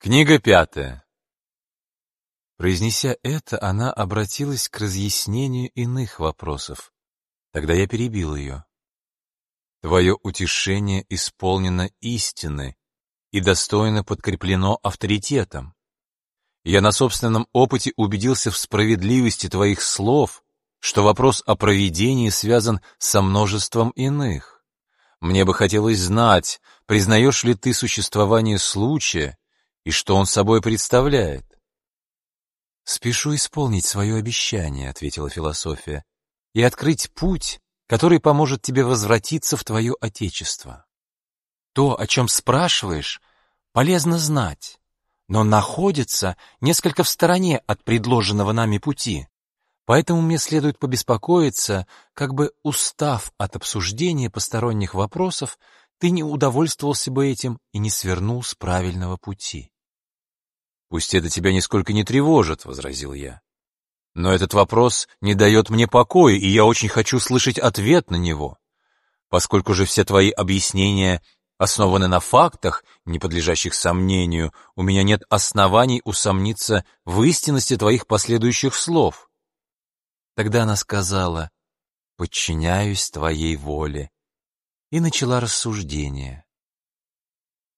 Книга пятая. Произнеся это, она обратилась к разъяснению иных вопросов. Тогда я перебил ее. Твое утешение исполнено истины и достойно подкреплено авторитетом. Я на собственном опыте убедился в справедливости твоих слов, что вопрос о провидении связан со множеством иных. Мне бы хотелось знать, признаешь ли ты существование случая, и что он собой представляет. «Спешу исполнить свое обещание», — ответила философия, «и открыть путь, который поможет тебе возвратиться в твое Отечество. То, о чем спрашиваешь, полезно знать, но находится несколько в стороне от предложенного нами пути. Поэтому мне следует побеспокоиться, как бы устав от обсуждения посторонних вопросов, ты не удовольствовался бы этим и не свернул с правильного пути. «Пусть это тебя нисколько не тревожит», — возразил я. «Но этот вопрос не дает мне покоя, и я очень хочу слышать ответ на него. Поскольку же все твои объяснения основаны на фактах, не подлежащих сомнению, у меня нет оснований усомниться в истинности твоих последующих слов». Тогда она сказала, «Подчиняюсь твоей воле», и начала рассуждение.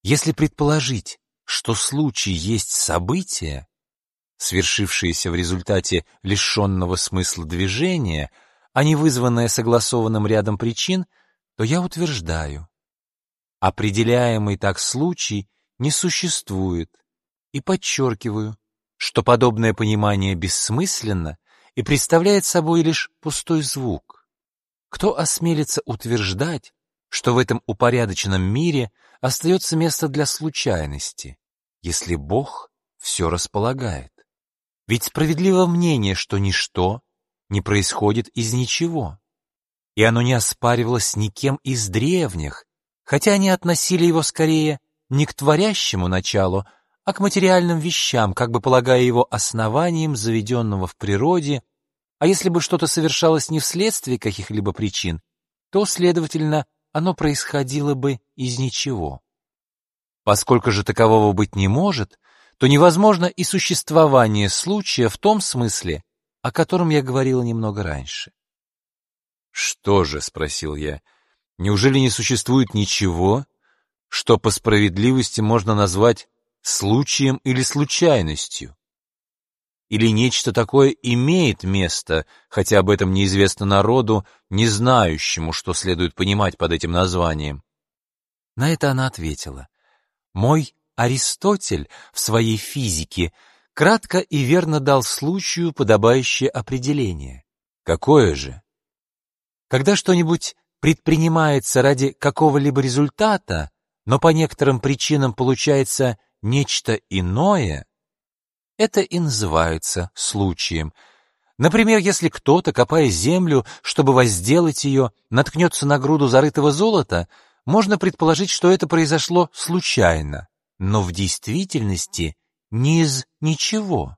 Если предположить, что случай есть событие, свершившееся в результате лишенного смысла движения, а не вызванное согласованным рядом причин, то я утверждаю, определяемый так случай не существует, и подчеркиваю, что подобное понимание бессмысленно и представляет собой лишь пустой звук. Кто осмелится утверждать, что в этом упорядоченном мире остается место для случайности, если Бог все располагает. Ведь справедливо мнение, что ничто не происходит из ничего, и оно не оспаривалось никем из древних, хотя они относили его скорее не к творящему началу, а к материальным вещам, как бы полагая его основанием заведенного в природе, а если бы что-то совершалось не вследствие каких-либо причин, то, следовательно, оно происходило бы из ничего. Поскольку же такового быть не может, то невозможно и существование случая в том смысле, о котором я говорила немного раньше. «Что же?» — спросил я. «Неужели не существует ничего, что по справедливости можно назвать случаем или случайностью? Или нечто такое имеет место, хотя об этом неизвестно народу, не знающему, что следует понимать под этим названием?» На это она ответила — мой Аристотель в своей физике кратко и верно дал случаю подобающее определение. Какое же? Когда что-нибудь предпринимается ради какого-либо результата, но по некоторым причинам получается нечто иное, это и называется случаем. Например, если кто-то, копая землю, чтобы возделать ее, наткнется на груду зарытого золота — можно предположить, что это произошло случайно, но в действительности не из ничего.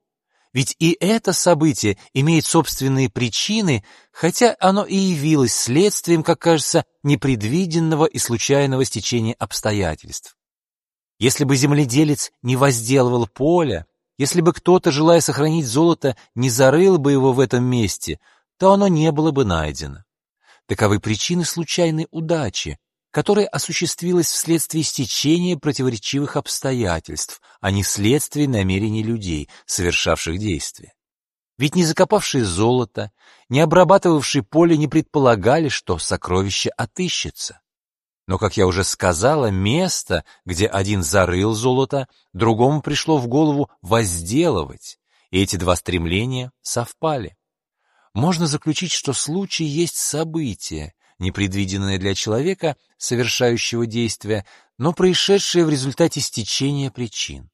Ведь и это событие имеет собственные причины, хотя оно и явилось следствием, как кажется, непредвиденного и случайного стечения обстоятельств. Если бы земледелец не возделывал поле, если бы кто-то, желая сохранить золото, не зарыл бы его в этом месте, то оно не было бы найдено. Таковы причины случайной удачи, которое осуществилось вследствие стечения противоречивых обстоятельств, а не вследствие намерений людей, совершавших действия. Ведь не закопавшие золото, не обрабатывавшие поле не предполагали, что сокровище отыщется. Но, как я уже сказала, место, где один зарыл золото, другому пришло в голову возделывать, и эти два стремления совпали. Можно заключить, что случай есть событие, непредвиденное для человека, совершающего действия, но происшедшее в результате стечения причин.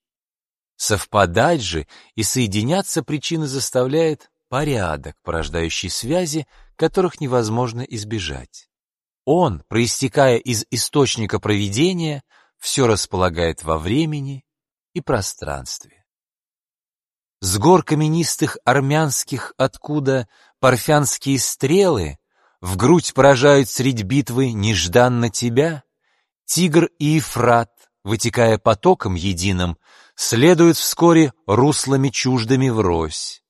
Совпадать же и соединяться причины заставляет порядок, порождающий связи, которых невозможно избежать. Он, проистекая из источника провидения, все располагает во времени и пространстве. С гор каменистых армянских, откуда парфянские стрелы в грудь поражают средь битвы нежданно тебя, Тигр и Ефрат вытекая потоком единым, следуют вскоре руслами чуждыми врозь.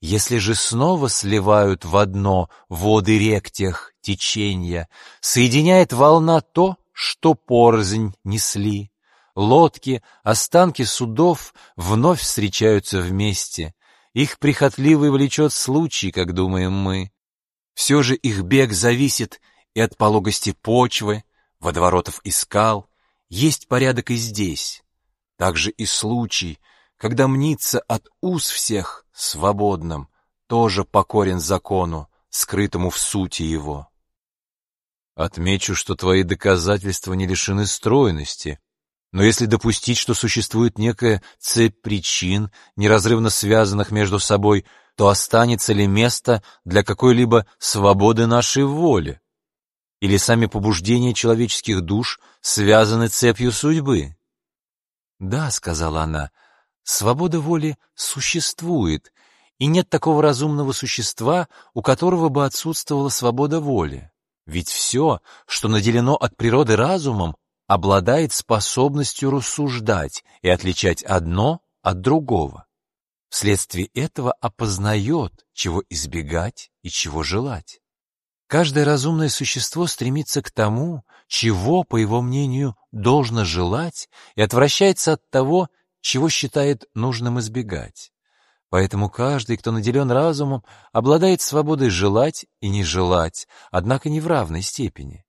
Если же снова сливают в одно воды рек тех течения, соединяет волна то, что порознь несли. Лодки, останки судов вновь встречаются вместе. Их прихотливый влечет случай, как думаем мы. Все же их бег зависит и от пологости почвы, водоворотов и скал. Есть порядок и здесь. Также и случай, когда мнится от уз всех свободным, тоже покорен закону, скрытому в сути его. Отмечу, что твои доказательства не лишены стройности, но если допустить, что существует некая цепь причин, неразрывно связанных между собой, то останется ли место для какой-либо свободы нашей воли? Или сами побуждения человеческих душ связаны цепью судьбы? «Да», — сказала она, — «свобода воли существует, и нет такого разумного существа, у которого бы отсутствовала свобода воли. Ведь все, что наделено от природы разумом, обладает способностью рассуждать и отличать одно от другого. Вследствие этого опознает, чего избегать и чего желать. Каждое разумное существо стремится к тому, чего, по его мнению, должно желать, и отвращается от того, чего считает нужным избегать. Поэтому каждый, кто наделен разумом, обладает свободой желать и не желать, однако не в равной степени.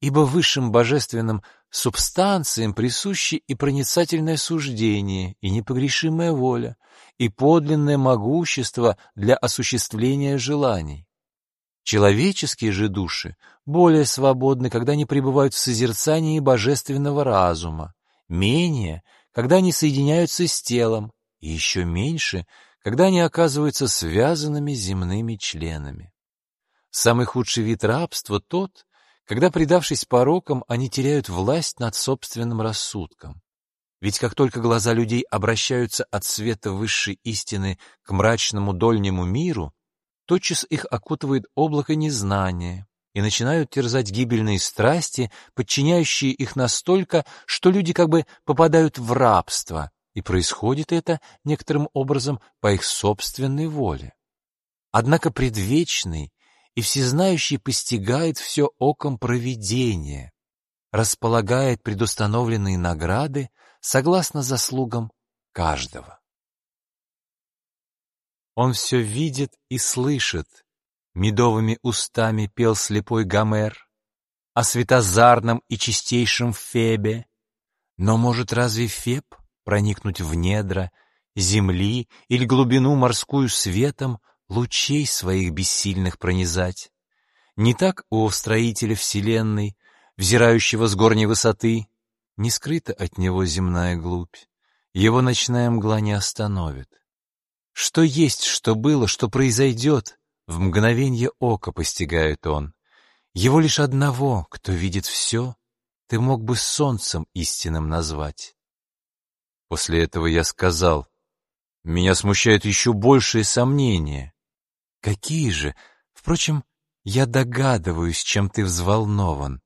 Ибо высшим божественным субстанциям присущи и проницательное суждение, и непогрешимая воля, и подлинное могущество для осуществления желаний. Человеческие же души более свободны, когда они пребывают в созерцании божественного разума, менее, когда они соединяются с телом, и еще меньше, когда они оказываются связанными земными членами. Самый худший вид рабства тот, когда, предавшись порокам, они теряют власть над собственным рассудком. Ведь как только глаза людей обращаются от света высшей истины к мрачному дольнему миру, тотчас их окутывает облако незнания, и начинают терзать гибельные страсти, подчиняющие их настолько, что люди как бы попадают в рабство, и происходит это некоторым образом по их собственной воле. Однако предвечный и всезнающий постигает все оком провидения, располагает предустановленные награды согласно заслугам каждого. Он все видит и слышит. Медовыми устами пел слепой Гомер о светозарном и чистейшем Фебе. Но может разве Феб проникнуть в недра земли или глубину морскую светом лучей своих бессильных пронизать? Не так у строителя вселенной, взирающего с горней высоты, не скрыта от него земная глубь, его ночная мгла не остановит. Что есть, что было, что произойдет, в мгновенье ока постигает он. Его лишь одного, кто видит все, ты мог бы солнцем истинным назвать. После этого я сказал, меня смущают еще большие сомнения. Какие же? Впрочем, я догадываюсь, чем ты взволнован.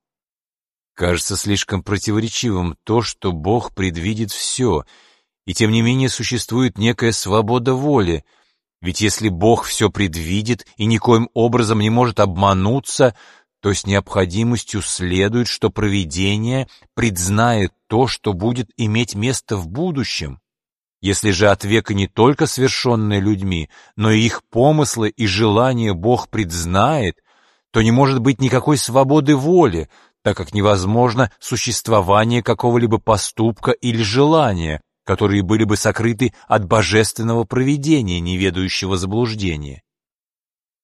Кажется слишком противоречивым то, что Бог предвидит все — и тем не менее существует некая свобода воли. Ведь если Бог все предвидит и никоим образом не может обмануться, то с необходимостью следует, что провидение предзнает то, что будет иметь место в будущем. Если же от века не только свершенные людьми, но и их помыслы и желания Бог предзнает, то не может быть никакой свободы воли, так как невозможно существование какого-либо поступка или желания, которые были бы сокрыты от божественного провидения, не ведающего заблуждения.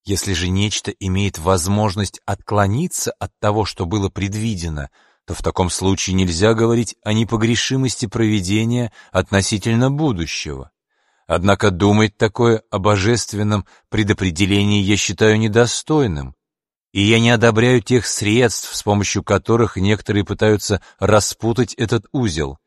Если же нечто имеет возможность отклониться от того, что было предвидено, то в таком случае нельзя говорить о непогрешимости провидения относительно будущего. Однако думать такое о божественном предопределении я считаю недостойным, и я не одобряю тех средств, с помощью которых некоторые пытаются распутать этот узел.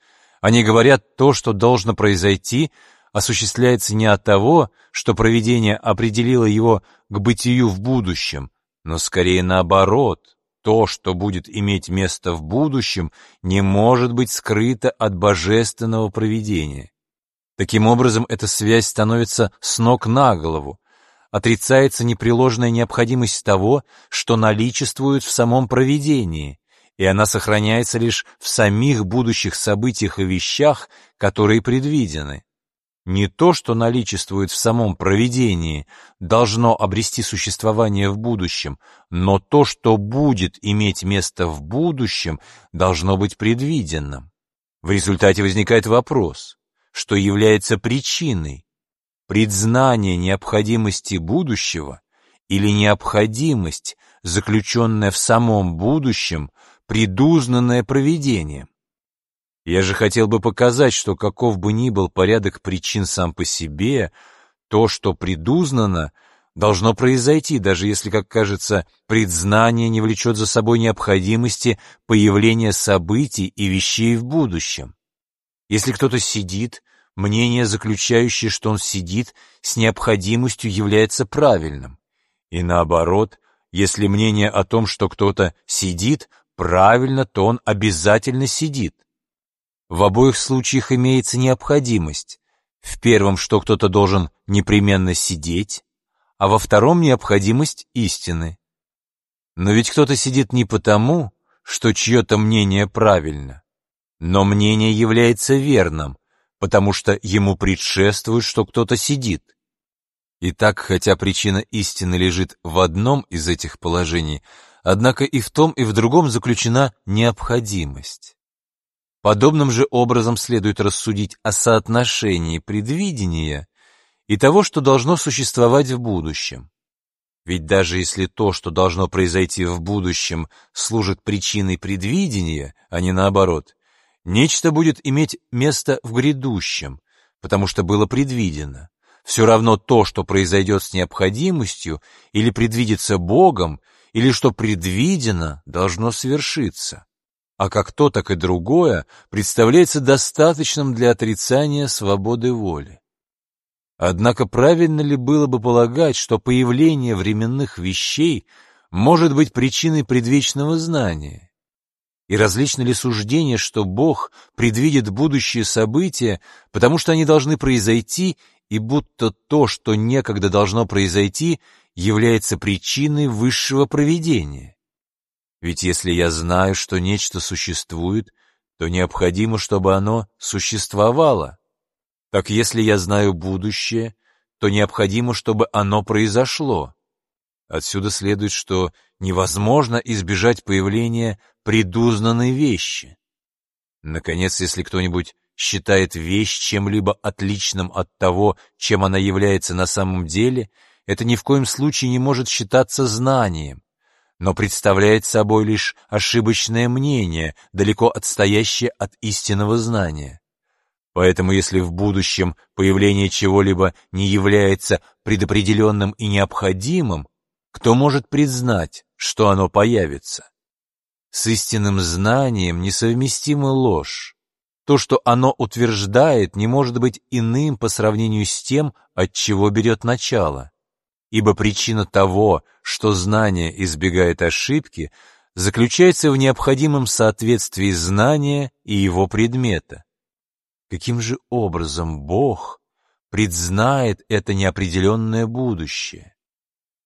Они говорят, то, что должно произойти, осуществляется не от того, что провидение определило его к бытию в будущем, но скорее наоборот, то, что будет иметь место в будущем, не может быть скрыто от божественного провидения. Таким образом, эта связь становится с ног на голову. Отрицается непреложная необходимость того, что наличествует в самом провидении, и она сохраняется лишь в самих будущих событиях и вещах, которые предвидены. Не то, что наличествует в самом провидении, должно обрести существование в будущем, но то, что будет иметь место в будущем, должно быть предвиденным. В результате возникает вопрос, что является причиной, предзнание необходимости будущего или необходимость, заключенная в самом будущем, предузнанная провидением. Я же хотел бы показать, что каков бы ни был порядок причин сам по себе, то, что предузнано, должно произойти, даже если, как кажется, предзнание не влечет за собой необходимости появления событий и вещей в будущем. Если кто-то сидит, мнение, заключающее, что он сидит, с необходимостью является правильным. И наоборот, если мнение о том, что кто-то сидит, правильно, то он обязательно сидит. В обоих случаях имеется необходимость. В первом, что кто-то должен непременно сидеть, а во втором необходимость истины. Но ведь кто-то сидит не потому, что чье-то мнение правильно, но мнение является верным, потому что ему предшествует, что кто-то сидит. Итак, хотя причина истины лежит в одном из этих положений, однако и в том, и в другом заключена необходимость. Подобным же образом следует рассудить о соотношении предвидения и того, что должно существовать в будущем. Ведь даже если то, что должно произойти в будущем, служит причиной предвидения, а не наоборот, нечто будет иметь место в грядущем, потому что было предвидено. Все равно то, что произойдет с необходимостью, или предвидится Богом, или что предвидено, должно свершиться а как то, так и другое представляется достаточным для отрицания свободы воли. Однако правильно ли было бы полагать, что появление временных вещей может быть причиной предвечного знания? И различно ли суждение, что Бог предвидит будущие события, потому что они должны произойти, и будто то, что некогда должно произойти, является причиной высшего провидения? Ведь если я знаю, что нечто существует, то необходимо, чтобы оно существовало. Так если я знаю будущее, то необходимо, чтобы оно произошло. Отсюда следует, что невозможно избежать появления предузнанной вещи. Наконец, если кто-нибудь считает вещь чем-либо отличным от того, чем она является на самом деле, это ни в коем случае не может считаться знанием, но представляет собой лишь ошибочное мнение, далеко отстоящее от истинного знания. Поэтому если в будущем появление чего-либо не является предопределенным и необходимым, кто может признать, что оно появится? С истинным знанием несовместима ложь. То, что оно утверждает, не может быть иным по сравнению с тем, от чего берет начало ибо причина того, что знание избегает ошибки, заключается в необходимом соответствии знания и его предмета. Каким же образом Бог предзнает это неопределенное будущее?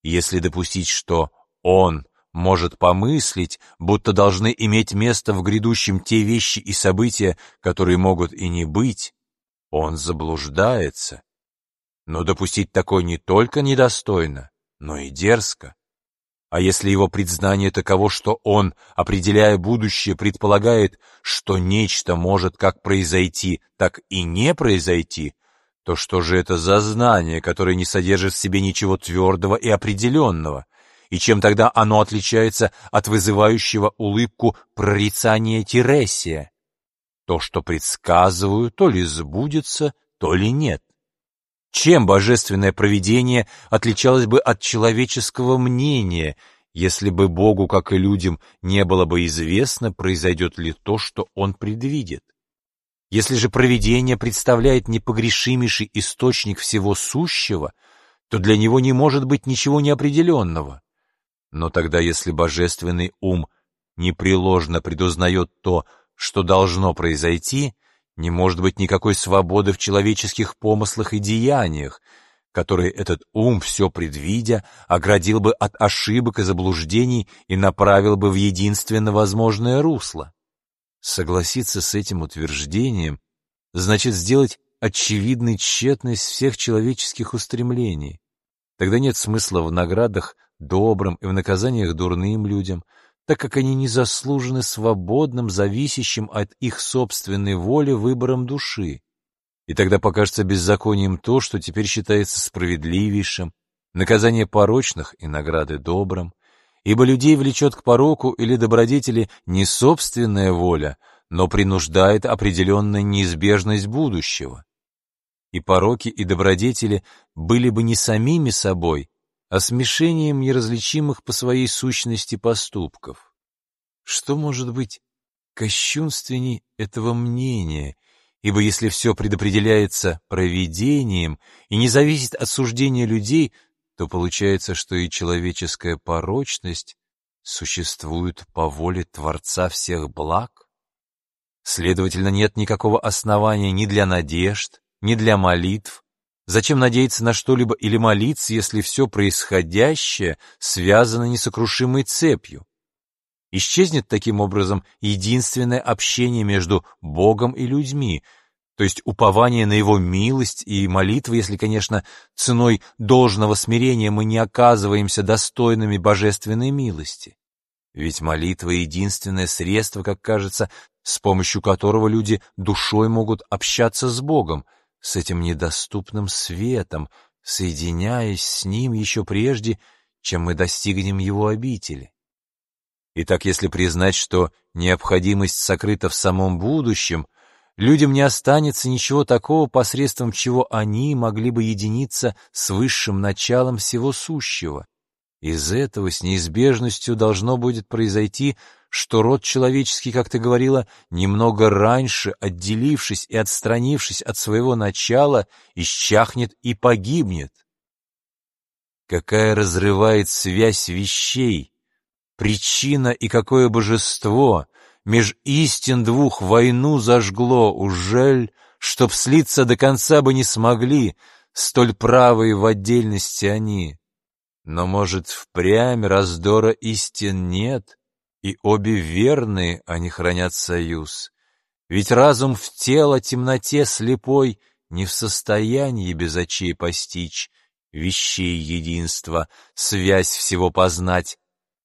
Если допустить, что Он может помыслить, будто должны иметь место в грядущем те вещи и события, которые могут и не быть, он заблуждается но допустить такое не только недостойно, но и дерзко. А если его признание таково, что он, определяя будущее, предполагает, что нечто может как произойти, так и не произойти, то что же это за знание, которое не содержит в себе ничего твердого и определенного? И чем тогда оно отличается от вызывающего улыбку прорицания Тересия? То, что предсказываю, то ли сбудется, то ли нет. Чем божественное провидение отличалось бы от человеческого мнения, если бы Богу, как и людям, не было бы известно, произойдет ли то, что Он предвидит? Если же провидение представляет непогрешимейший источник всего сущего, то для него не может быть ничего неопределенного. Но тогда, если божественный ум непреложно предузнает то, что должно произойти, не может быть никакой свободы в человеческих помыслах и деяниях, которые этот ум, все предвидя, оградил бы от ошибок и заблуждений и направил бы в единственно возможное русло. Согласиться с этим утверждением значит сделать очевидной тщетность всех человеческих устремлений. Тогда нет смысла в наградах добрым и в наказаниях дурным людям, так как они не заслужены свободным, зависящим от их собственной воли выбором души. И тогда покажется беззаконием то, что теперь считается справедливейшим, наказание порочных и награды добрым, ибо людей влечет к пороку или добродетели не собственная воля, но принуждает определенная неизбежность будущего. И пороки и добродетели были бы не самими собой, а смешением неразличимых по своей сущности поступков. Что может быть кощунственней этого мнения, ибо если все предопределяется провидением и не зависит от суждения людей, то получается, что и человеческая порочность существует по воле Творца всех благ? Следовательно, нет никакого основания ни для надежд, ни для молитв. Зачем надеяться на что-либо или молиться, если все происходящее связано несокрушимой цепью? Исчезнет таким образом единственное общение между Богом и людьми, то есть упование на Его милость и молитвы, если, конечно, ценой должного смирения мы не оказываемся достойными божественной милости. Ведь молитва — единственное средство, как кажется, с помощью которого люди душой могут общаться с Богом, с этим недоступным светом, соединяясь с Ним еще прежде, чем мы достигнем Его обители. Итак, если признать, что необходимость сокрыта в самом будущем, людям не останется ничего такого, посредством чего они могли бы единиться с высшим началом всего сущего. Из этого с неизбежностью должно будет произойти, что род человеческий, как ты говорила, немного раньше, отделившись и отстранившись от своего начала, исчахнет и погибнет. Какая разрывает связь вещей, Причина и какое божество меж истин двух войну зажгло, ужель, чтоб слиться до конца бы не смогли, столь правые в отдельности они. Но, может, впрямь раздора истин нет, и обе верные они хранят союз. Ведь разум в тело темноте слепой не в состоянии без очей постичь, вещей единства, связь всего познать,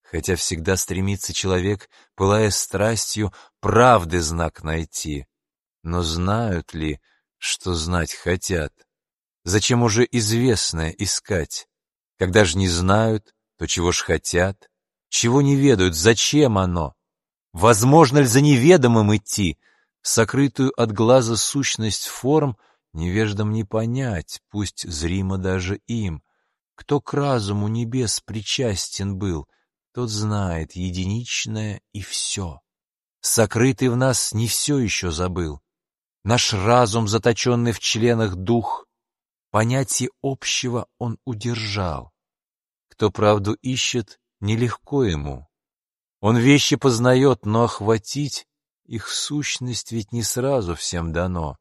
хотя всегда стремится человек, пылая страстью, правды знак найти. Но знают ли, что знать хотят? Зачем уже известное искать? Когда ж не знают, то чего ж хотят? Чего не ведают, зачем оно? Возможно ли за неведомым идти? Сокрытую от глаза сущность форм невеждам не понять, пусть зримо даже им. Кто к разуму небес причастен был — тот знает единичное и все. Сокрытый в нас не все еще забыл. Наш разум, заточенный в членах дух, понятие общего он удержал. Кто правду ищет, нелегко ему. Он вещи познает, но охватить их сущность ведь не сразу всем дано.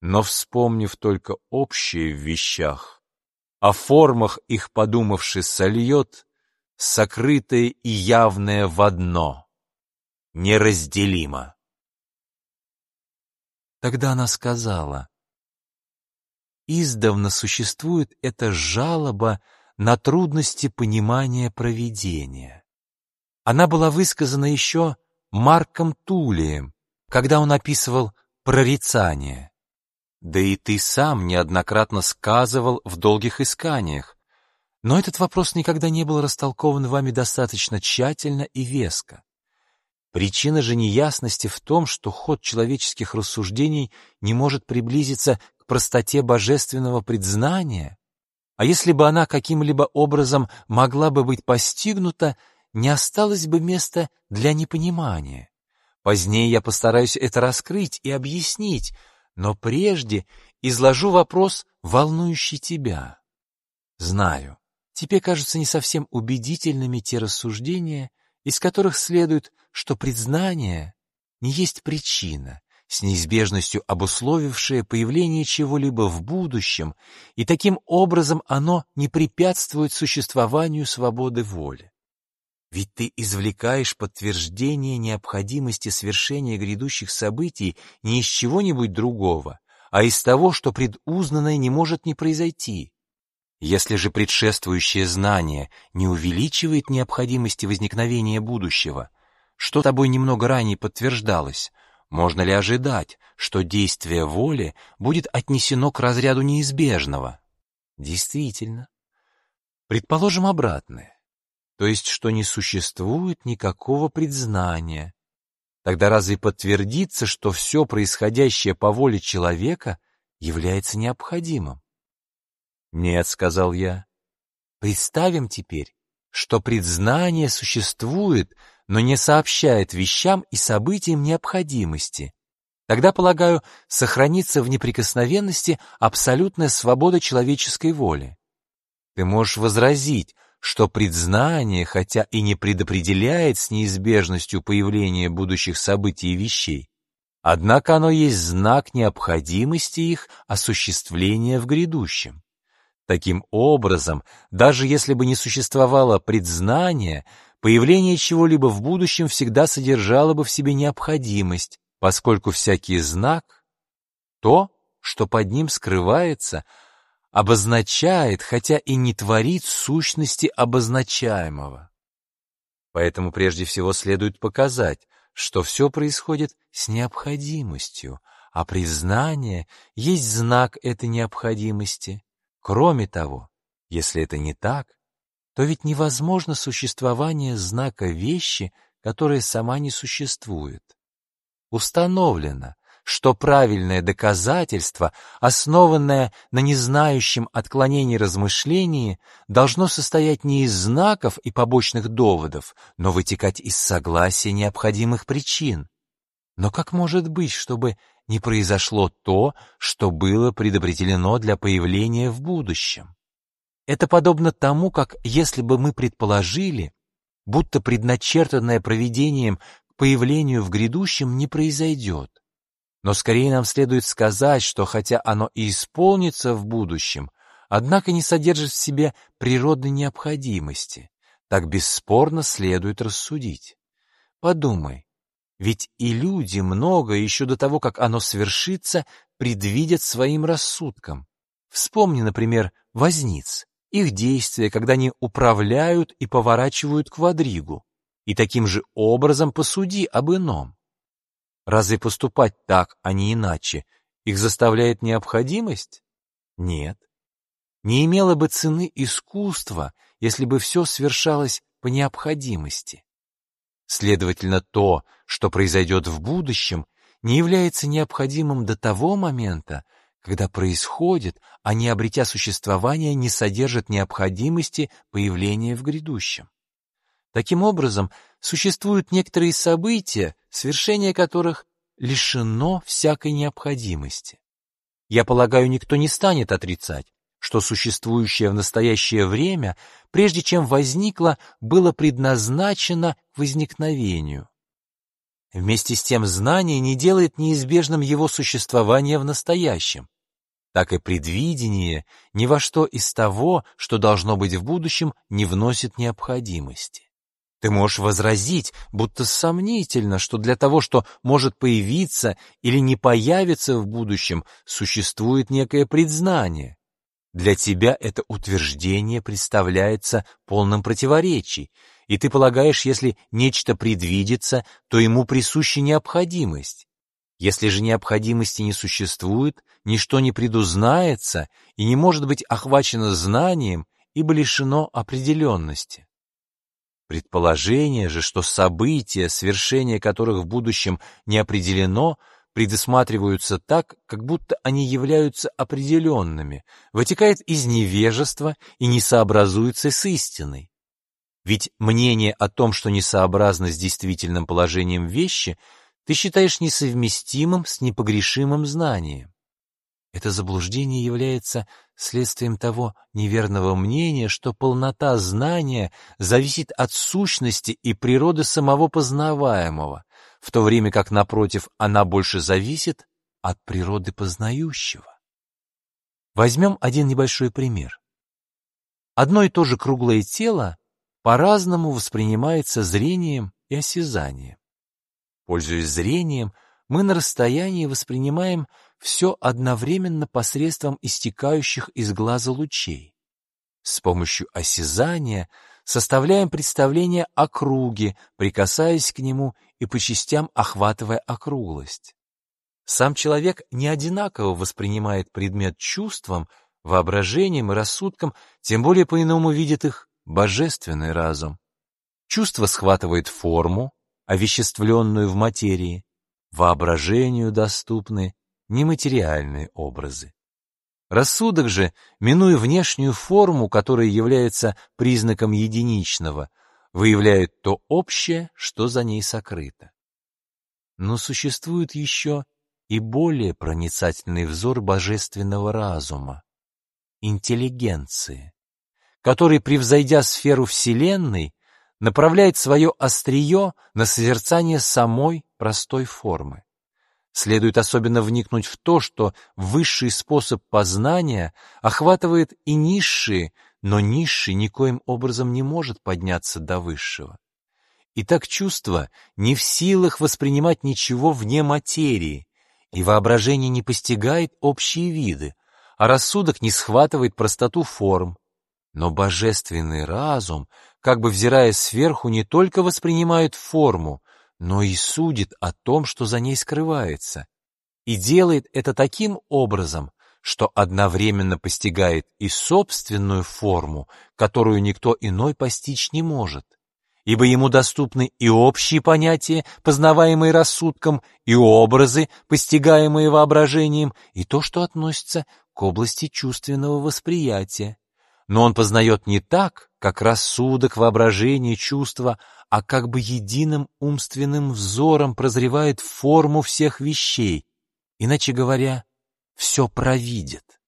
Но, вспомнив только общее в вещах, о формах их подумавши сольет, сокрытое и явное в одно, неразделимо. Тогда она сказала, «Издавна существует эта жалоба на трудности понимания провидения. Она была высказана еще Марком Тулием, когда он описывал прорицание. Да и ты сам неоднократно сказывал в долгих исканиях, но этот вопрос никогда не был растолкован вами достаточно тщательно и веско. Причина же неясности в том, что ход человеческих рассуждений не может приблизиться простоте божественного предзнания, а если бы она каким-либо образом могла бы быть постигнута, не осталось бы места для непонимания. Позднее я постараюсь это раскрыть и объяснить, но прежде изложу вопрос, волнующий тебя. Знаю, тебе кажутся не совсем убедительными те рассуждения, из которых следует, что признание не есть причина, с неизбежностью обусловившая появление чего-либо в будущем, и таким образом оно не препятствует существованию свободы воли. Ведь ты извлекаешь подтверждение необходимости свершения грядущих событий не из чего-нибудь другого, а из того, что предузнанное не может не произойти. Если же предшествующее знание не увеличивает необходимости возникновения будущего, что тобой немного ранее подтверждалось, можно ли ожидать, что действие воли будет отнесено к разряду неизбежного? Действительно. Предположим обратное, то есть что не существует никакого предзнания. Тогда разве подтвердится, что все происходящее по воле человека является необходимым? «Нет», — сказал я. «Представим теперь, что предзнание существует, но не сообщает вещам и событиям необходимости. Тогда, полагаю, сохранится в неприкосновенности абсолютная свобода человеческой воли. Ты можешь возразить, что предзнание, хотя и не предопределяет с неизбежностью появления будущих событий и вещей, однако оно есть знак необходимости их осуществления в грядущем. Таким образом, даже если бы не существовало предзнания, появление чего-либо в будущем всегда содержало бы в себе необходимость, поскольку всякий знак, то, что под ним скрывается, обозначает, хотя и не творит сущности обозначаемого. Поэтому прежде всего следует показать, что все происходит с необходимостью, а признание есть знак этой необходимости. Кроме того, если это не так, то ведь невозможно существование знака вещи, которая сама не существует. Установлено, что правильное доказательство, основанное на незнающем отклонении размышлении, должно состоять не из знаков и побочных доводов, но вытекать из согласия необходимых причин. Но как может быть, чтобы не произошло то, что было предопределено для появления в будущем. Это подобно тому, как если бы мы предположили, будто предначертанное проведением к появлению в грядущем не произойдет. Но скорее нам следует сказать, что хотя оно и исполнится в будущем, однако не содержит в себе природной необходимости. Так бесспорно следует рассудить. Подумай, ведь и люди много еще до того, как оно свершится, предвидят своим рассудком. Вспомни, например, возниц, их действия, когда они управляют и поворачивают квадригу, и таким же образом посуди об ином. Разве поступать так, а не иначе, их заставляет необходимость? Нет. Не имело бы цены искусства, если бы все свершалось по необходимости. Следовательно, то, что произойдет в будущем, не является необходимым до того момента, когда происходит, а не обретя существование, не содержит необходимости появления в грядущем. Таким образом, существуют некоторые события, свершение которых лишено всякой необходимости. Я полагаю, никто не станет отрицать, что существующее в настоящее время, прежде чем возникло, было предназначено возникновению. Вместе с тем знание не делает неизбежным его существование в настоящем. Так и предвидение ни во что из того, что должно быть в будущем, не вносит необходимости. Ты можешь возразить, будто сомнительно, что для того, что может появиться или не появиться в будущем, существует некое предзнание. Для тебя это утверждение представляется полным противоречий, и ты полагаешь, если нечто предвидится, то ему присуща необходимость. Если же необходимости не существует, ничто не предузнается и не может быть охвачено знанием, ибо лишено определенности. Предположение же, что события, свершение которых в будущем не определено, предусматриваются так, как будто они являются определенными, вытекает из невежества и не сообразуется с истиной. Ведь мнение о том, что несообразно с действительным положением вещи, ты считаешь несовместимым с непогрешимым знанием. Это заблуждение является следствием того неверного мнения, что полнота знания зависит от сущности и природы самого познаваемого, в то время как, напротив, она больше зависит от природы познающего. Возьмем один небольшой пример. Одно и то же круглое тело по-разному воспринимается зрением и осязанием. Пользуясь зрением, мы на расстоянии воспринимаем все одновременно посредством истекающих из глаза лучей. С помощью осязания составляем представление о круге, прикасаясь к нему и по частям охватывая округлость. Сам человек не одинаково воспринимает предмет чувством, воображением и рассудком, тем более по-иному видит их божественный разум. Чувство схватывает форму, овеществленную в материи, воображению доступны нематериальные образы. Рассудок же, минуя внешнюю форму, которая является признаком единичного, выявляет то общее, что за ней сокрыто. Но существует еще и более проницательный взор божественного разума, интеллигенции, который, превзойдя сферу Вселенной, направляет свое острие на созерцание самой простой формы. Следует особенно вникнуть в то, что высший способ познания охватывает и низшие, но низший никоим образом не может подняться до высшего. Итак, чувство не в силах воспринимать ничего вне материи, и воображение не постигает общие виды, а рассудок не схватывает простоту форм. Но божественный разум, как бы взирая сверху, не только воспринимает форму, но и судит о том, что за ней скрывается, и делает это таким образом, что одновременно постигает и собственную форму, которую никто иной постичь не может, ибо ему доступны и общие понятия, познаваемые рассудком, и образы, постигаемые воображением, и то, что относится к области чувственного восприятия. Но он познает не так, как рассудок, воображение, чувства, а как бы единым умственным взором прозревает форму всех вещей, иначе говоря, все провидит.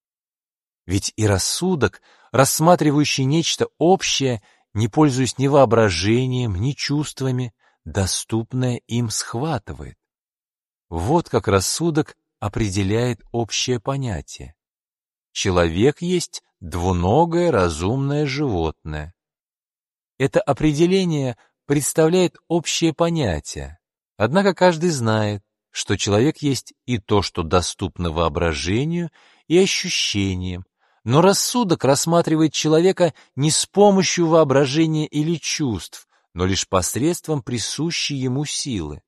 Ведь и рассудок, рассматривающий нечто общее, не пользуясь ни воображением, ни чувствами, доступное им схватывает. Вот как рассудок определяет общее понятие. Человек есть двуногое разумное животное. Это определение представляет общее понятие. Однако каждый знает, что человек есть и то, что доступно воображению и ощущениям, но рассудок рассматривает человека не с помощью воображения или чувств, но лишь посредством присущей ему силы.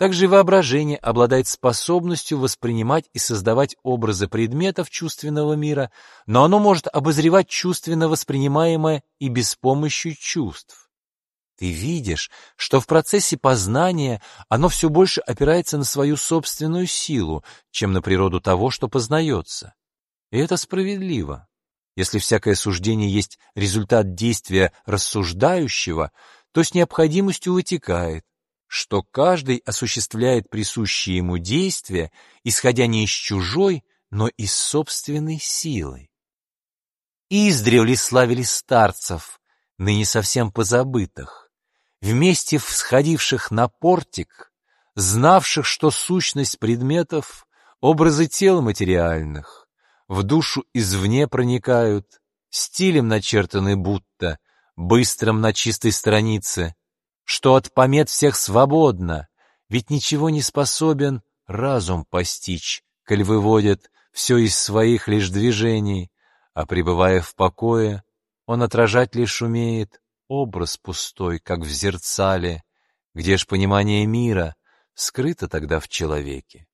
Также воображение обладает способностью воспринимать и создавать образы предметов чувственного мира, но оно может обозревать чувственно воспринимаемое и без помощи чувств. Ты видишь, что в процессе познания оно все больше опирается на свою собственную силу, чем на природу того, что познается. И это справедливо. Если всякое суждение есть результат действия рассуждающего, то с необходимостью вытекает, что каждый осуществляет присущие ему действия, исходя не из чужой, но из собственной силы. Издревле славили старцев, ныне совсем позабытых вместе всходивших на портик, знавших, что сущность предметов — образы тел материальных, в душу извне проникают, стилем начертаны будто, быстрым на чистой странице, что от помет всех свободно, ведь ничего не способен разум постичь, коль выводит все из своих лишь движений, а пребывая в покое, он отражать лишь умеет образ пустой, как в зерцале, где ж понимание мира скрыто тогда в человеке.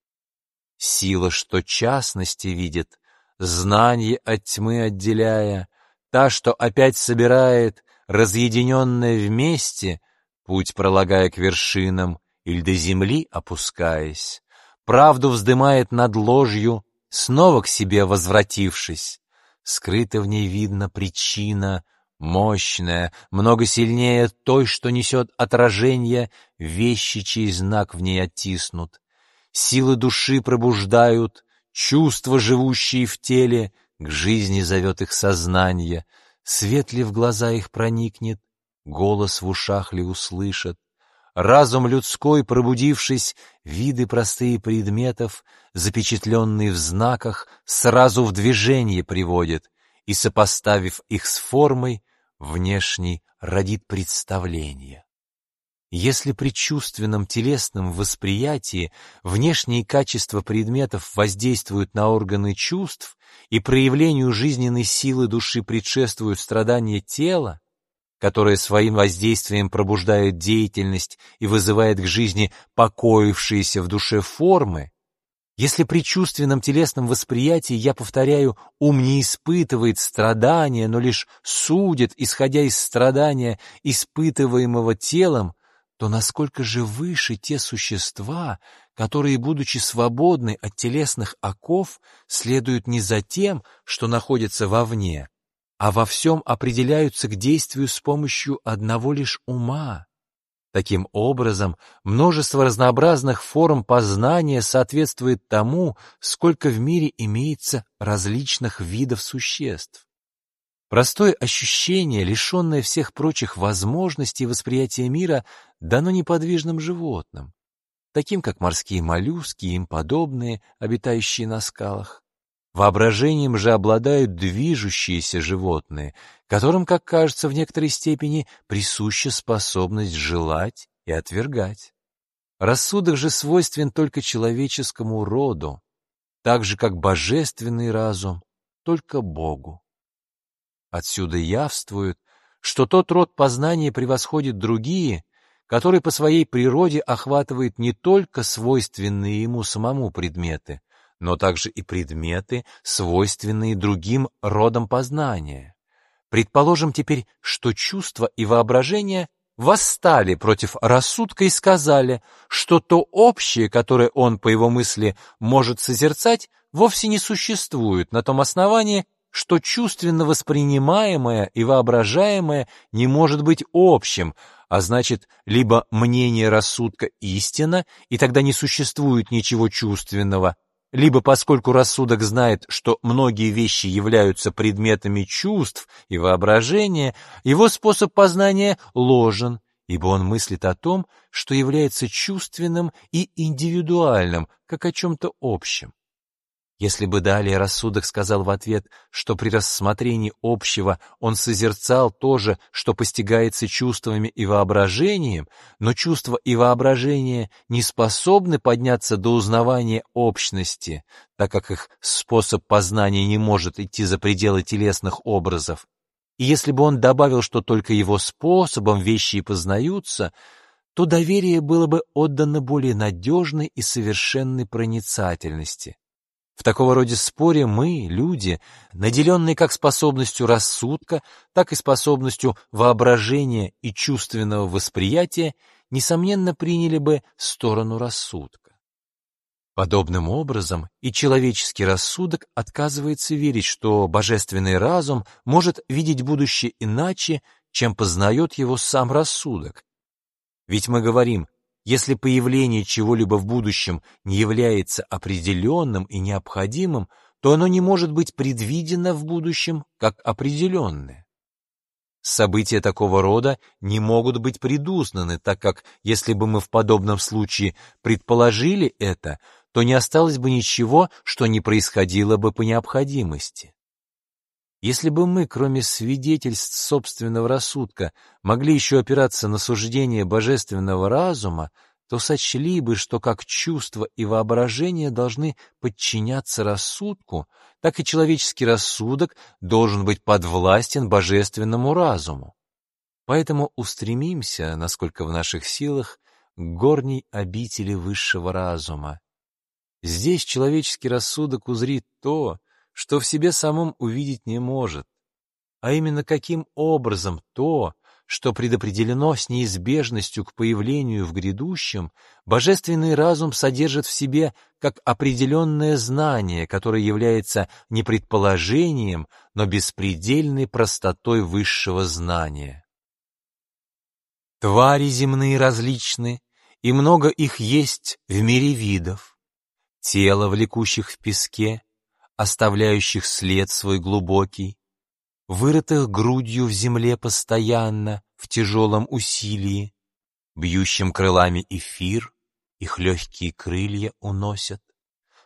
Сила, что частности видит, знание от тьмы отделяя, та, что опять собирает, разъединенная вместе, путь пролагая к вершинам или до земли опускаясь, правду вздымает над ложью, снова к себе возвратившись. Скрыто в ней видно причина — мощная, много сильнее той, что несет отражение, вещи, чей знак в ней оттиснут. Силы души пробуждают, чувства, живущие в теле, к жизни зовет их сознание, свет ли в глаза их проникнет, голос в ушах ли услышат. Разум людской, пробудившись, виды простые предметов, запечатленные в знаках, сразу в движение приводит и, сопоставив их с формой, внешней родит представление. Если при чувственном телесном восприятии внешние качества предметов воздействуют на органы чувств и проявлению жизненной силы души предшествуют страдания тела, которое своим воздействием пробуждает деятельность и вызывает к жизни покоившиеся в душе формы, если при чувственном телесном восприятии, я повторяю, ум не испытывает страдания, но лишь судит, исходя из страдания, испытываемого телом, то насколько же выше те существа, которые, будучи свободны от телесных оков, следуют не за тем, что находится вовне, а во всем определяются к действию с помощью одного лишь ума. Таким образом, множество разнообразных форм познания соответствует тому, сколько в мире имеется различных видов существ. Простое ощущение, лишенное всех прочих возможностей восприятия мира, дано неподвижным животным, таким как морские моллюски и им подобные, обитающие на скалах. Воображением же обладают движущиеся животные, которым, как кажется, в некоторой степени присуща способность желать и отвергать. Рассудок же свойствен только человеческому роду, так же, как божественный разум только Богу. Отсюда явствует, что тот род познания превосходит другие, который по своей природе охватывает не только свойственные ему самому предметы, но также и предметы, свойственные другим родам познания. Предположим теперь, что чувства и воображение восстали против рассудка и сказали, что то общее, которое он, по его мысли, может созерцать, вовсе не существует на том основании, что чувственно воспринимаемое и воображаемое не может быть общим, а значит, либо мнение рассудка истина, и тогда не существует ничего чувственного, либо поскольку рассудок знает, что многие вещи являются предметами чувств и воображения, его способ познания ложен, ибо он мыслит о том, что является чувственным и индивидуальным, как о чем-то общем. Если бы далее рассудок сказал в ответ, что при рассмотрении общего он созерцал то же, что постигается чувствами и воображением, но чувства и воображение не способны подняться до узнавания общности, так как их способ познания не может идти за пределы телесных образов, и если бы он добавил, что только его способом вещи и познаются, то доверие было бы отдано более надежной и совершенной проницательности. В такого рода споре мы, люди, наделенные как способностью рассудка, так и способностью воображения и чувственного восприятия, несомненно приняли бы сторону рассудка. Подобным образом и человеческий рассудок отказывается верить, что божественный разум может видеть будущее иначе, чем познает его сам рассудок. Ведь мы говорим, если появление чего-либо в будущем не является определенным и необходимым, то оно не может быть предвидено в будущем как определенное. События такого рода не могут быть предузнаны, так как если бы мы в подобном случае предположили это, то не осталось бы ничего, что не происходило бы по необходимости. Если бы мы, кроме свидетельств собственного рассудка, могли еще опираться на суждение божественного разума, то сочли бы, что как чувство и воображение должны подчиняться рассудку, так и человеческий рассудок должен быть подвластен божественному разуму. Поэтому устремимся, насколько в наших силах, к горней обители высшего разума. Здесь человеческий рассудок узрит то, что в себе самом увидеть не может, а именно каким образом то, что предопределено с неизбежностью к появлению в грядущем, божественный разум содержит в себе как определенное знание, которое является не предположением, но беспредельной простотой высшего знания. Твари земные различны, и много их есть в мире видов. тела, влекущих в песке, оставляющих след свой глубокий, вырытых грудью в земле постоянно, в тяжелом усилии, бьющим крылами эфир, их легкие крылья уносят,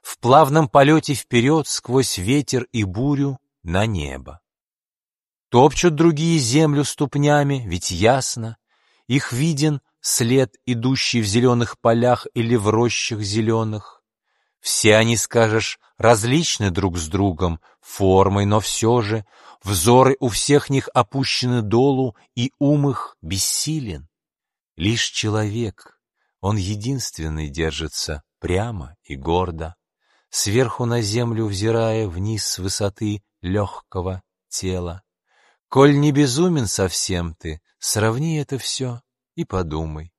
в плавном полете вперед сквозь ветер и бурю на небо. Топчут другие землю ступнями, ведь ясно, их виден след, идущий в зеленых полях или в рощах зеленых. Все они, скажешь, различны друг с другом, формой, но все же взоры у всех них опущены долу, и ум их бессилен. Лишь человек, он единственный держится прямо и гордо, сверху на землю взирая вниз с высоты легкого тела. Коль не безумен совсем ты, сравни это все и подумай.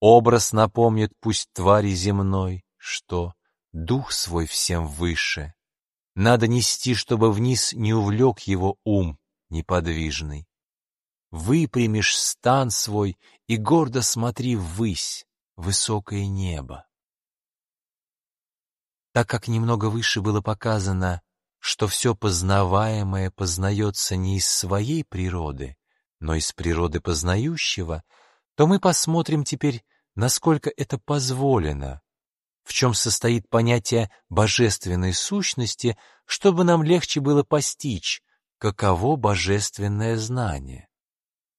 Образ напомнит пусть твари земной, что дух свой всем выше. Надо нести, чтобы вниз не увлек его ум неподвижный. Выпрямишь стан свой и гордо смотри ввысь, высокое небо. Так как немного выше было показано, что все познаваемое познается не из своей природы, но из природы познающего, то мы посмотрим теперь, насколько это позволено, в чем состоит понятие божественной сущности, чтобы нам легче было постичь, каково божественное знание.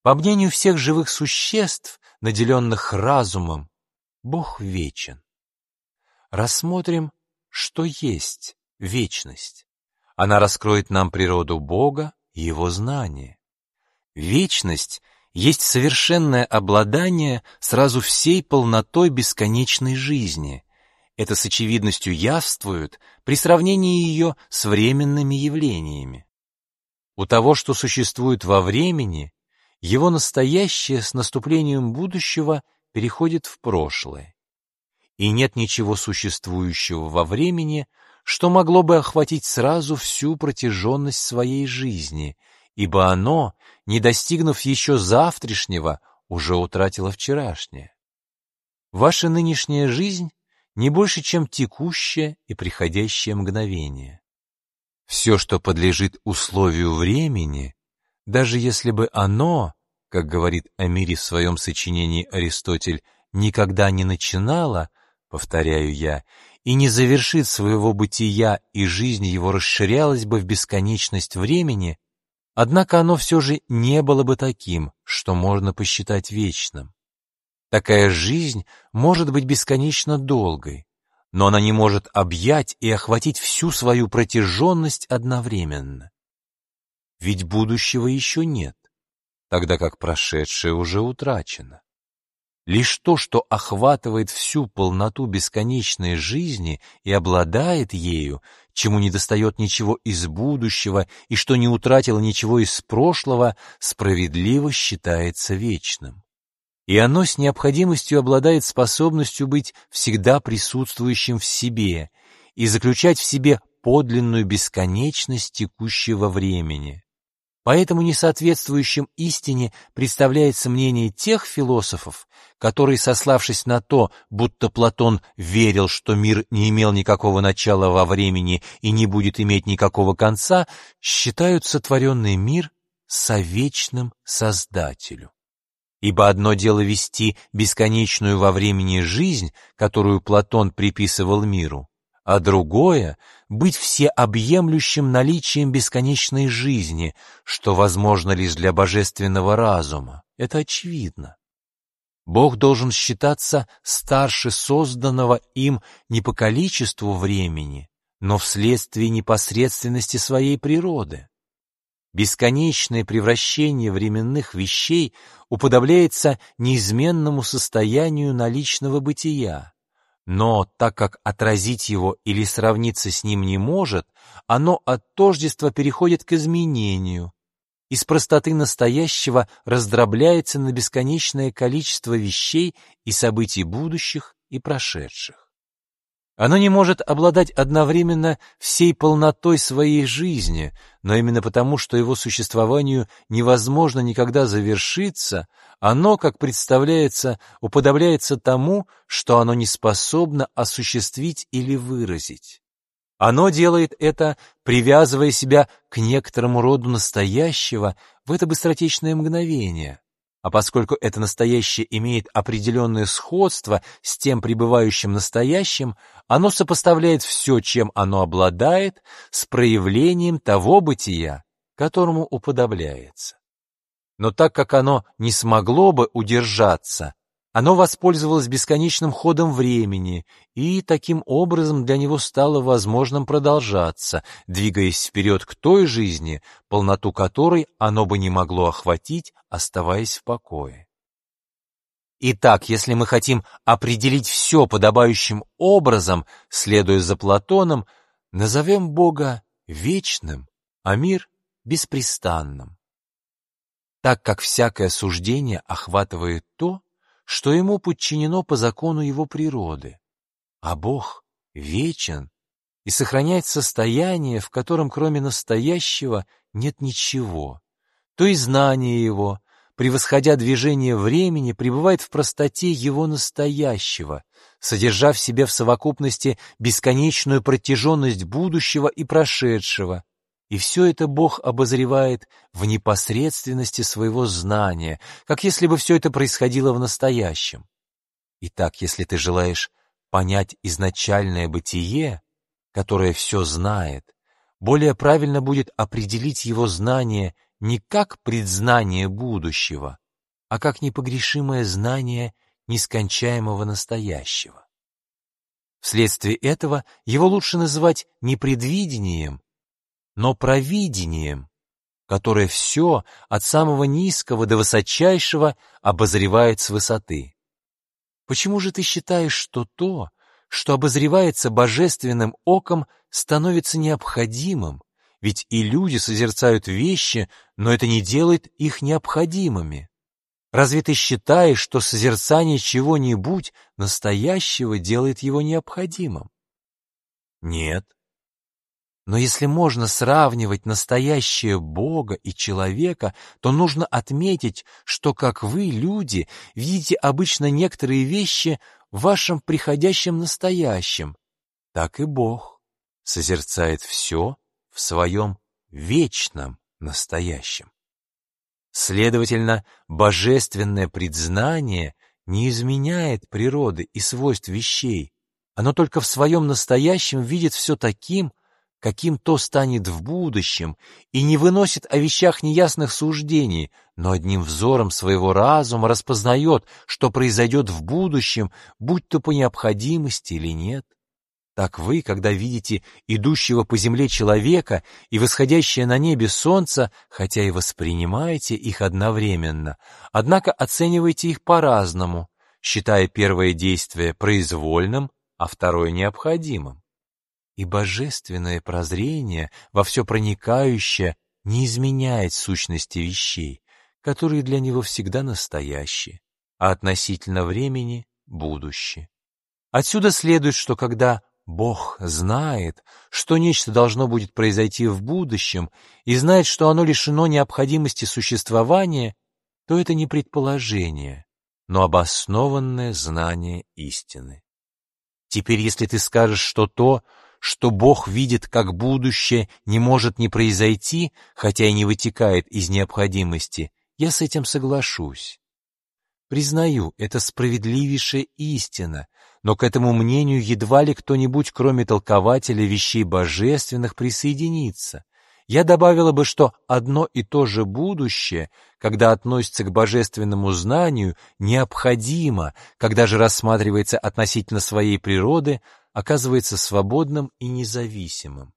По мнению всех живых существ, наделенных разумом, Бог вечен. Рассмотрим, что есть вечность. Она раскроет нам природу Бога и Его знание. Вечность есть совершенное обладание сразу всей полнотой бесконечной жизни. Это с очевидностью явствует при сравнении ее с временными явлениями. У того, что существует во времени, его настоящее с наступлением будущего переходит в прошлое. И нет ничего существующего во времени, что могло бы охватить сразу всю протяженность своей жизни, ибо оно, не достигнув еще завтрашнего, уже утратило вчерашнее. Ваша нынешняя жизнь не больше, чем текущее и приходящее мгновение. Все, что подлежит условию времени, даже если бы оно, как говорит о мире в своем сочинении Аристотель, никогда не начинало, повторяю я, и не завершит своего бытия, и жизнь его расширялась бы в бесконечность времени, Однако оно все же не было бы таким, что можно посчитать вечным. Такая жизнь может быть бесконечно долгой, но она не может объять и охватить всю свою протяженность одновременно. Ведь будущего еще нет, тогда как прошедшее уже утрачено. Лишь то, что охватывает всю полноту бесконечной жизни и обладает ею, чему не достает ничего из будущего и что не утратило ничего из прошлого, справедливо считается вечным. И оно с необходимостью обладает способностью быть всегда присутствующим в себе и заключать в себе подлинную бесконечность текущего времени. Поэтому несоответствующим истине представляется мнение тех философов, которые, сославшись на то, будто Платон верил, что мир не имел никакого начала во времени и не будет иметь никакого конца, считают сотворенный мир совечным Создателю. Ибо одно дело вести бесконечную во времени жизнь, которую Платон приписывал миру, а другое — быть всеобъемлющим наличием бесконечной жизни, что возможно лишь для божественного разума. Это очевидно. Бог должен считаться старше созданного им не по количеству времени, но вследствие непосредственности своей природы. Бесконечное превращение временных вещей уподобляется неизменному состоянию наличного бытия. Но так как отразить его или сравниться с ним не может, оно от тождества переходит к изменению. Из простоты настоящего раздробляется на бесконечное количество вещей и событий будущих и прошедших. Оно не может обладать одновременно всей полнотой своей жизни, но именно потому, что его существованию невозможно никогда завершиться, оно, как представляется, уподобляется тому, что оно не способно осуществить или выразить. Оно делает это, привязывая себя к некоторому роду настоящего в это быстротечное мгновение. А поскольку это настоящее имеет определенное сходство с тем пребывающим настоящим, оно сопоставляет все, чем оно обладает, с проявлением того бытия, которому уподобляется. Но так как оно не смогло бы удержаться, оно воспользовалось бесконечным ходом времени, и таким образом для него стало возможным продолжаться, двигаясь вперед к той жизни, полноту которой оно бы не могло охватить, оставаясь в покое. Итак, если мы хотим определить все подобающим образом, следуя за Платоном, назовем Бога вечным, а мир — беспрестанным. Так как всякое суждение охватывает то, что ему подчинено по закону его природы, а Бог вечен и сохраняет состояние, в котором кроме настоящего нет ничего, то и знание его, превосходя движение времени, пребывает в простоте его настоящего, содержа в себе в совокупности бесконечную протяженность будущего и прошедшего. И все это Бог обозревает в непосредственности своего знания, как если бы все это происходило в настоящем. Итак, если ты желаешь понять изначальное бытие, которое все знает, более правильно будет определить его знание – не как предзнание будущего, а как непогрешимое знание нескончаемого настоящего. Вследствие этого его лучше называть не предвидением, но провидением, которое все от самого низкого до высочайшего обозревает с высоты. Почему же ты считаешь, что то, что обозревается божественным оком, становится необходимым, ведь и люди созерцают вещи, но это не делает их необходимыми. Разве ты считаешь, что созерцание чего-нибудь настоящего делает его необходимым? Нет. Но если можно сравнивать настоящее Бога и человека, то нужно отметить, что как вы, люди, видите обычно некоторые вещи в вашем приходящем настоящем, так и Бог созерцает все в своем вечном настоящем. Следовательно, божественное предзнание не изменяет природы и свойств вещей, оно только в своем настоящем видит все таким, каким то станет в будущем, и не выносит о вещах неясных суждений, но одним взором своего разума распознает, что произойдет в будущем, будь то по необходимости или нет. Так вы, когда видите идущего по земле человека и восходящее на небе солнце, хотя и воспринимаете их одновременно, однако оцениваете их по-разному, считая первое действие произвольным, а второе необходимым. И божественное прозрение, во все проникающее, не изменяет сущности вещей, которые для него всегда настоящие, а относительно времени — будущее. Отсюда следует, что когда Бог знает, что нечто должно будет произойти в будущем, и знает, что оно лишено необходимости существования, то это не предположение, но обоснованное знание истины. Теперь, если ты скажешь, что то, что Бог видит как будущее, не может не произойти, хотя и не вытекает из необходимости, я с этим соглашусь. Признаю, это справедливейшая истина, но к этому мнению едва ли кто-нибудь, кроме толкователя вещей божественных, присоединится. Я добавила бы, что одно и то же будущее, когда относится к божественному знанию, необходимо, когда же рассматривается относительно своей природы, оказывается свободным и независимым.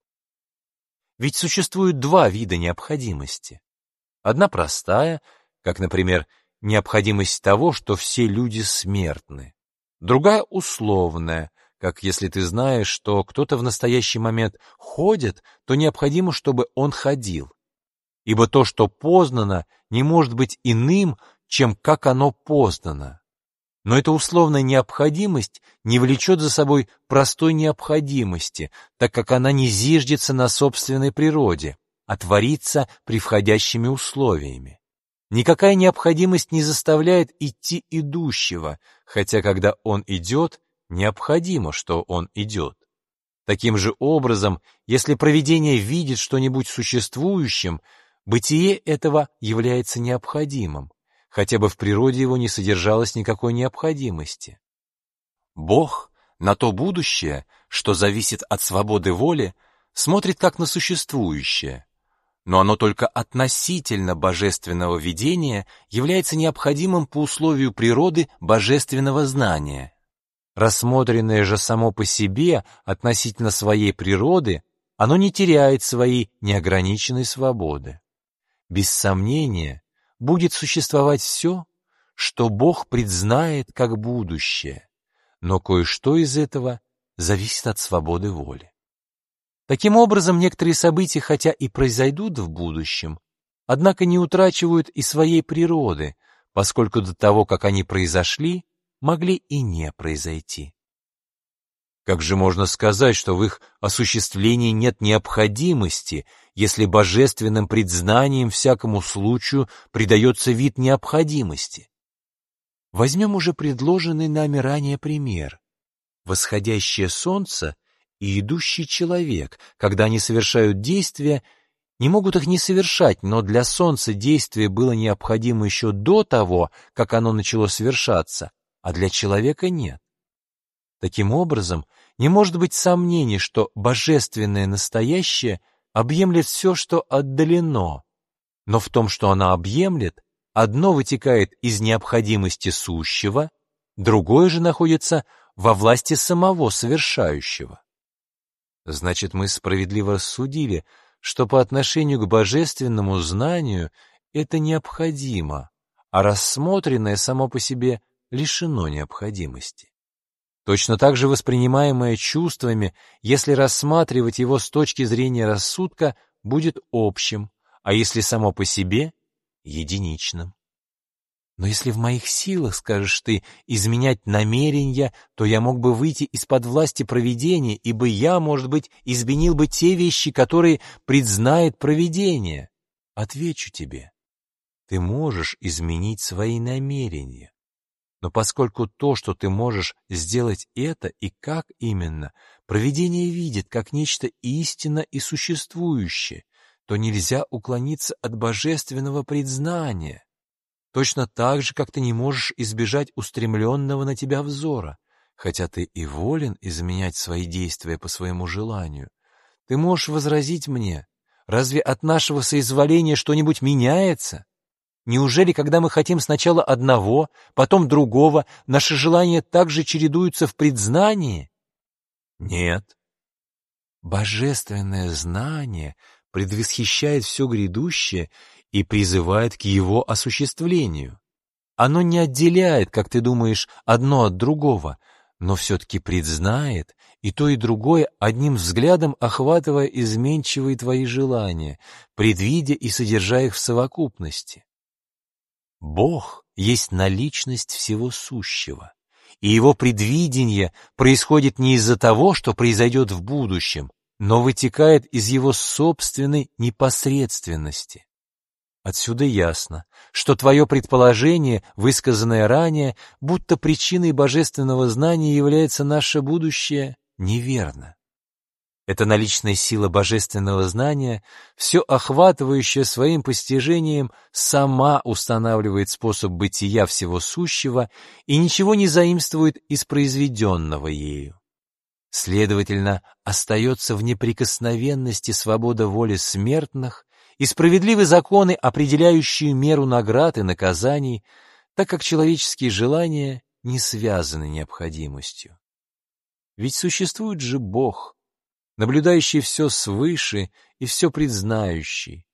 Ведь существует два вида необходимости. Одна простая, как, например, необходимость того, что все люди смертны. Другая условная, как если ты знаешь, что кто-то в настоящий момент ходит, то необходимо, чтобы он ходил. Ибо то, что познано, не может быть иным, чем как оно познано. Но эта условная необходимость не влечет за собой простой необходимости, так как она не зиждется на собственной природе, а творится входящими условиями. Никакая необходимость не заставляет идти идущего, хотя когда он идет, необходимо, что он идет. Таким же образом, если провидение видит что-нибудь существующим, бытие этого является необходимым, хотя бы в природе его не содержалось никакой необходимости. Бог на то будущее, что зависит от свободы воли, смотрит как на существующее, но оно только относительно божественного видения является необходимым по условию природы божественного знания. Рассмотренное же само по себе относительно своей природы, оно не теряет своей неограниченной свободы. Без сомнения, будет существовать все, что Бог предзнает как будущее, но кое-что из этого зависит от свободы воли. Таким образом, некоторые события, хотя и произойдут в будущем, однако не утрачивают и своей природы, поскольку до того, как они произошли, могли и не произойти. Как же можно сказать, что в их осуществлении нет необходимости, если божественным предзнанием всякому случаю придается вид необходимости? Возьмем уже предложенный нами ранее пример. Восходящее солнце и идущий человек, когда они совершают действия, не могут их не совершать, но для Солнца действие было необходимо еще до того, как оно начало совершаться, а для человека нет. Таким образом, не может быть сомнений, что божественное настоящее объемлет все, что отдалено, но в том, что оно объемлет, одно вытекает из необходимости сущего, другое же находится во власти самого совершающего. Значит, мы справедливо рассудили, что по отношению к божественному знанию это необходимо, а рассмотренное само по себе лишено необходимости. Точно так же воспринимаемое чувствами, если рассматривать его с точки зрения рассудка, будет общим, а если само по себе — единичным. Но если в моих силах, скажешь ты, изменять намерения, то я мог бы выйти из-под власти провидения, ибо я, может быть, изменил бы те вещи, которые предзнает провидение. Отвечу тебе, ты можешь изменить свои намерения. Но поскольку то, что ты можешь сделать это и как именно, провидение видит как нечто истинно и существующее, то нельзя уклониться от божественного предзнания. Точно так же, как ты не можешь избежать устремленного на тебя взора, хотя ты и волен изменять свои действия по своему желанию. Ты можешь возразить мне, разве от нашего соизволения что-нибудь меняется? Неужели, когда мы хотим сначала одного, потом другого, наши желания также чередуются в предзнании? Нет. Божественное знание предвосхищает все грядущее и призывает к его осуществлению. Оно не отделяет, как ты думаешь, одно от другого, но все-таки предзнает и то, и другое одним взглядом охватывая изменчивые твои желания, предвидя и содержа их в совокупности. Бог есть наличность всего сущего, и его предвидение происходит не из-за того, что произойдет в будущем, но вытекает из его собственной непосредственности. Отсюда ясно, что твое предположение, высказанное ранее, будто причиной божественного знания является наше будущее, неверно. Эта наличная сила божественного знания, все охватывающая своим постижением, сама устанавливает способ бытия всего сущего и ничего не заимствует из произведенного ею. Следовательно, остается в неприкосновенности свобода воли смертных и справедливы законы, определяющие меру наград и наказаний, так как человеческие желания не связаны необходимостью. Ведь существует же Бог, наблюдающий все свыше и все предзнающий.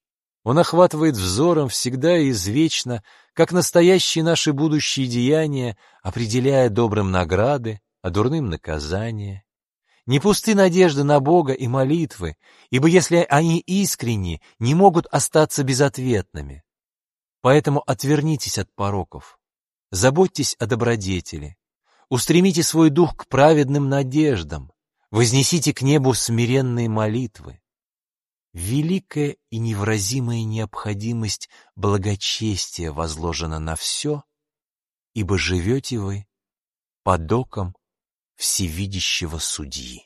Он охватывает взором всегда и извечно, как настоящие наши будущие деяния, определяя добрым награды, а дурным наказания. Не пусты надежды на Бога и молитвы, ибо если они искренни, не могут остаться безответными. Поэтому отвернитесь от пороков. заботьтесь о добродетели, устремите свой дух к праведным надеждам, вознесите к небу смиренные молитвы. Великая и невразимая необходимость благочестия возложена на все, ибо живете вы под оком всевидящего судьи.